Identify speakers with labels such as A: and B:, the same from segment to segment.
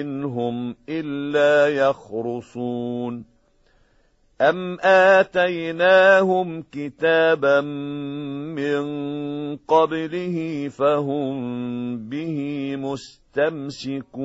A: إن هم إلا يخرصون أم آتيناهم كتابا من قبله فهم به مستمسكون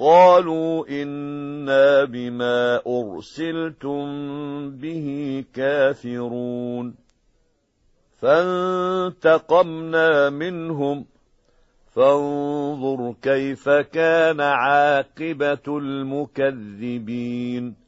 A: قالوا إنا بما أرسلتم به كافرون. فانتقمنا منهم. فانظر كيف كان عاقبة المكذبين.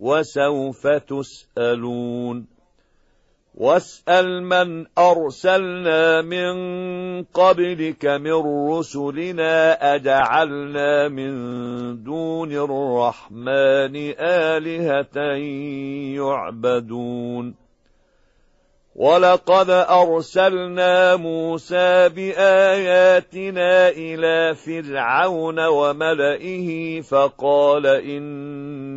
A: وسوف تسألون. واسأل من أرسلنا من قبلك من رسلنا أجعلنا من دون الرحمن آلهة يعبدون. ولقد أرسلنا موسى بآياتنا إلى فرعون وملئه فقال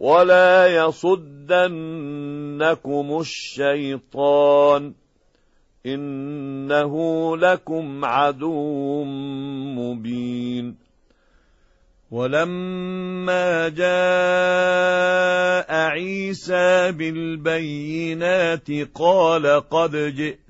A: ولا يصدنكم الشيطان إنه لكم عدو مبين ولما جاء عيسى بالبينات قال قد